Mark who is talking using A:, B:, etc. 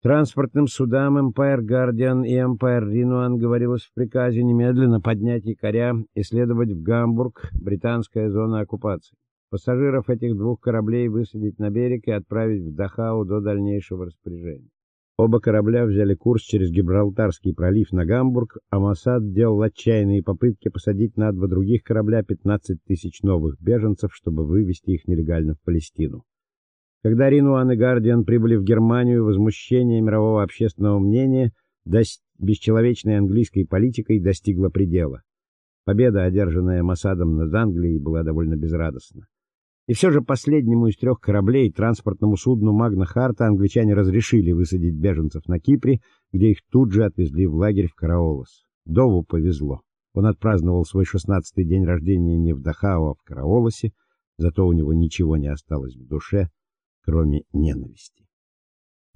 A: Транспортным судам Empire Guardian и Empire Rinuan говорилось в приказе немедленно поднять якоря и следовать в Гамбург, британская зона оккупации. Пассажиров этих двух кораблей высадить на берег и отправить в Дахау до дальнейшего распоряжения. Оба корабля взяли курс через Гибралтарский пролив на Гамбург, а Моссад делал отчаянные попытки посадить на два других корабля 15 тысяч новых беженцев, чтобы вывести их нелегально в Палестину. Когда Ринуан и Гардиан прибыли в Германию, возмущение мирового общественного мнения бесчеловечной английской политикой достигло предела. Победа, одержанная Моссадом над Англией, была довольно безрадостна. И все же последнему из трех кораблей, транспортному судну Магна Харта, англичане разрешили высадить беженцев на Кипре, где их тут же отвезли в лагерь в Караолос. Дову повезло. Он отпраздновал свой шестнадцатый день рождения не в Дахау, а в Караолосе, зато у него ничего не осталось в душе, кроме ненависти.